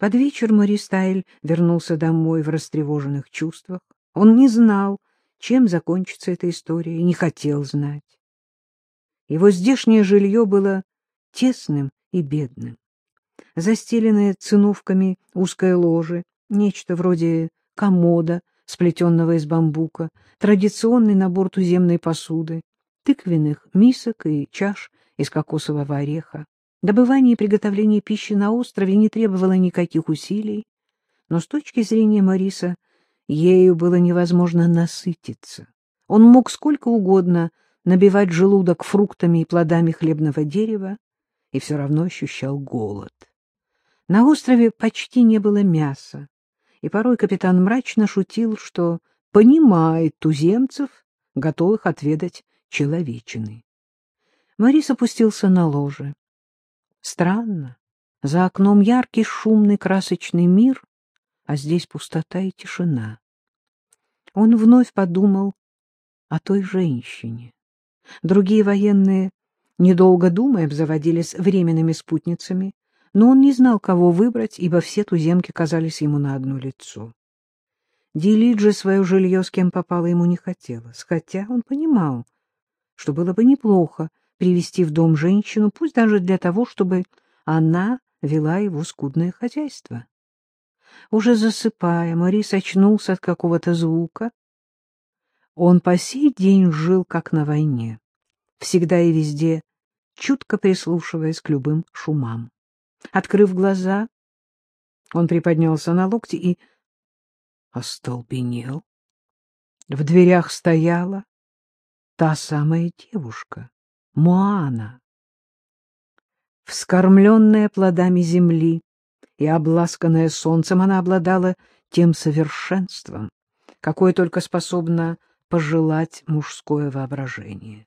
Под вечер Мористайль вернулся домой в растревоженных чувствах. Он не знал, чем закончится эта история, и не хотел знать. Его здешнее жилье было тесным и бедным. Застеленное циновками узкое ложе, нечто вроде комода, сплетенного из бамбука, традиционный набор туземной посуды, тыквенных мисок и чаш из кокосового ореха. Добывание и приготовление пищи на острове не требовало никаких усилий, но с точки зрения Мариса ею было невозможно насытиться. Он мог сколько угодно набивать желудок фруктами и плодами хлебного дерева и все равно ощущал голод. На острове почти не было мяса, и порой капитан мрачно шутил, что понимает туземцев, готовых отведать человечины. Марис опустился на ложе. Странно. За окном яркий, шумный, красочный мир, а здесь пустота и тишина. Он вновь подумал о той женщине. Другие военные, недолго думая, обзаводились временными спутницами, но он не знал, кого выбрать, ибо все туземки казались ему на одно лицо. Делить же свое жилье с кем попало ему не хотелось, хотя он понимал, что было бы неплохо привести в дом женщину, пусть даже для того, чтобы она вела его скудное хозяйство. Уже засыпая, Морис очнулся от какого-то звука. Он по сей день жил как на войне, всегда и везде, чутко прислушиваясь к любым шумам. Открыв глаза, он приподнялся на локти и остолбенел. В дверях стояла та самая девушка, Моана. Вскормленная плодами земли и обласканная солнцем, она обладала тем совершенством, какое только способно пожелать мужское воображение.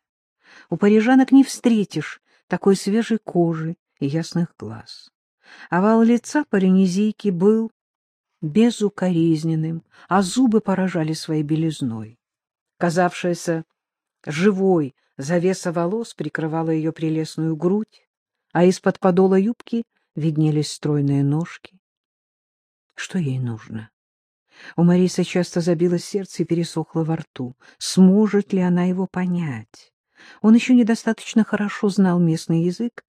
У парижанок не встретишь такой свежей кожи и ясных глаз. Овал лица паренезийки был безукоризненным, а зубы поражали своей белизной. Казавшаяся живой Завеса волос прикрывала ее прелестную грудь, а из-под подола юбки виднелись стройные ножки. Что ей нужно? У Марисы часто забилось сердце и пересохло во рту. Сможет ли она его понять? Он еще недостаточно хорошо знал местный язык.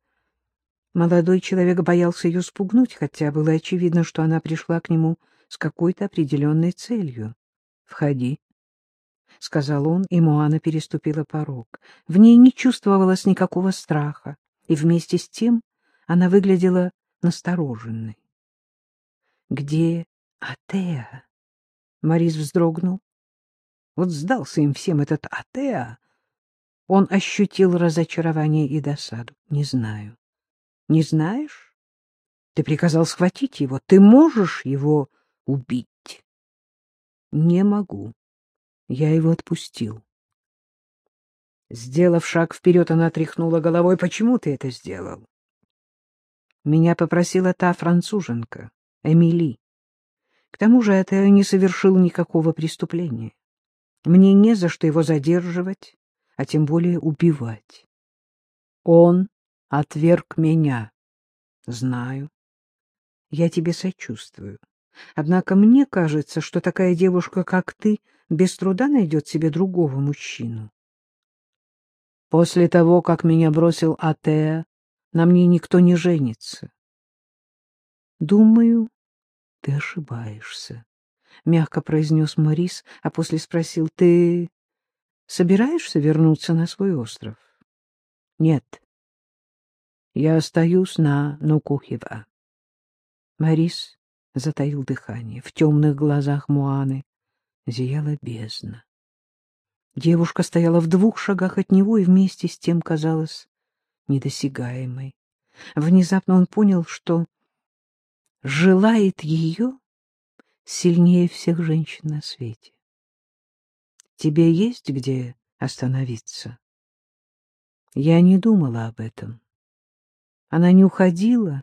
Молодой человек боялся ее спугнуть, хотя было очевидно, что она пришла к нему с какой-то определенной целью. — Входи, — сказал он, и Моана переступила порог. В ней не чувствовалось никакого страха, и вместе с тем она выглядела настороженной. — Где Атеа? Морис вздрогнул. Вот сдался им всем этот Атеа. Он ощутил разочарование и досаду. — Не знаю. — Не знаешь? Ты приказал схватить его. Ты можешь его убить? — Не могу. Я его отпустил. Сделав шаг вперед, она тряхнула головой. — Почему ты это сделал? Меня попросила та француженка, Эмили. К тому же это не совершил никакого преступления. Мне не за что его задерживать, а тем более убивать. Он отверг меня. Знаю. Я тебе сочувствую. Однако мне кажется, что такая девушка, как ты, без труда найдет себе другого мужчину. После того, как меня бросил Атеа, на мне никто не женится. Думаю, ты ошибаешься, — мягко произнес Морис, а после спросил, — ты собираешься вернуться на свой остров? Нет. Я остаюсь на Нукухева. Морис затаил дыхание. В темных глазах Муаны зияла бездна. Девушка стояла в двух шагах от него и вместе с тем казалась недосягаемой. Внезапно он понял, что желает ее сильнее всех женщин на свете. Тебе есть где остановиться? Я не думала об этом. Она не уходила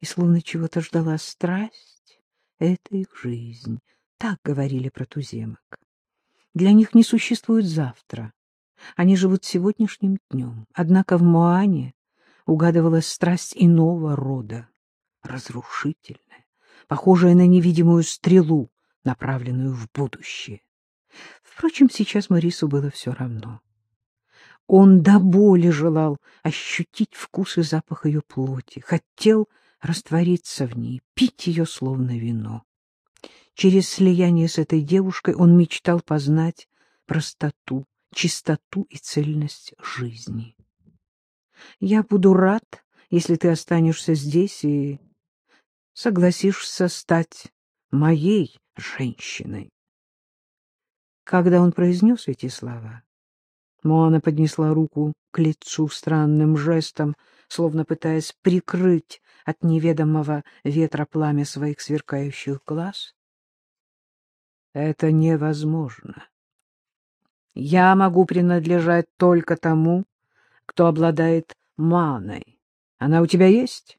и словно чего-то ждала страсть. Это их жизнь, так говорили про туземок. Для них не существует завтра. Они живут сегодняшним днем. Однако в Моане угадывалась страсть иного рода, разрушительная, похожая на невидимую стрелу, направленную в будущее. Впрочем, сейчас Марису было все равно. Он до боли желал ощутить вкус и запах ее плоти, хотел раствориться в ней, пить ее словно вино. Через слияние с этой девушкой он мечтал познать простоту, чистоту и цельность жизни. Я буду рад, если ты останешься здесь и согласишься стать моей женщиной. Когда он произнес эти слова, Моана поднесла руку к лицу странным жестом, словно пытаясь прикрыть от неведомого ветра пламя своих сверкающих глаз. Это невозможно. Я могу принадлежать только тому, кто обладает маной. Она у тебя есть?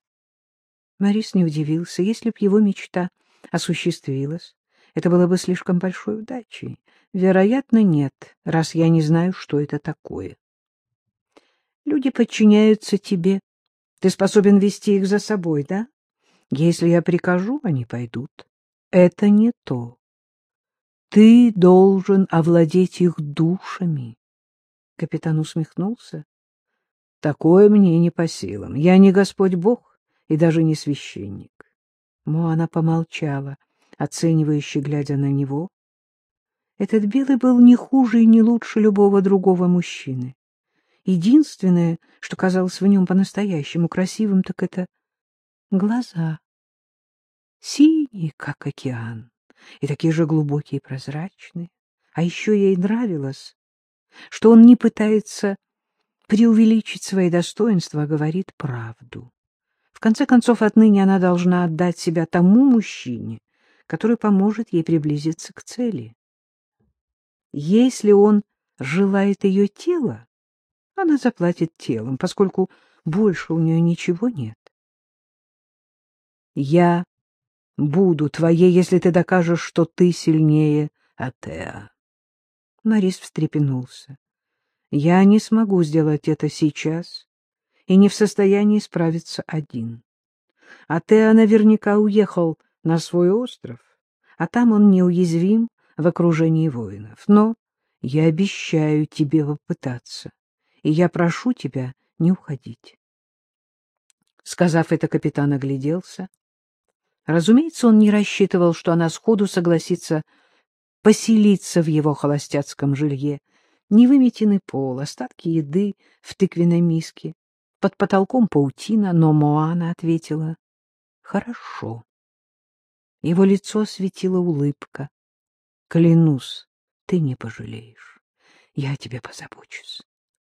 Морис не удивился. Если б его мечта осуществилась, это было бы слишком большой удачей. Вероятно, нет, раз я не знаю, что это такое. Люди подчиняются тебе. Ты способен вести их за собой, да? Если я прикажу, они пойдут. Это не то. Ты должен овладеть их душами. Капитан усмехнулся. Такое мне не по силам. Я не Господь Бог и даже не священник. Моана помолчала, оценивающе глядя на него. Этот белый был не хуже и не лучше любого другого мужчины. Единственное, что казалось в нем по-настоящему красивым, так это глаза. Синие, как океан и такие же глубокие и прозрачные. А еще ей нравилось, что он не пытается преувеличить свои достоинства, а говорит правду. В конце концов, отныне она должна отдать себя тому мужчине, который поможет ей приблизиться к цели. Если он желает ее тела, она заплатит телом, поскольку больше у нее ничего нет. Я буду твоей, если ты докажешь, что ты сильнее Атеа. Марис встрепенулся. Я не смогу сделать это сейчас и не в состоянии справиться один. Атеа наверняка уехал на свой остров, а там он неуязвим в окружении воинов. Но я обещаю тебе попытаться, и я прошу тебя не уходить. Сказав это, капитан огляделся. Разумеется, он не рассчитывал, что она сходу согласится поселиться в его холостяцком жилье. Невыметенный пол, остатки еды в тыквенной миске, под потолком паутина, но Моана ответила «Хорошо». Его лицо осветила улыбка. «Клянусь, ты не пожалеешь. Я о тебе позабочусь».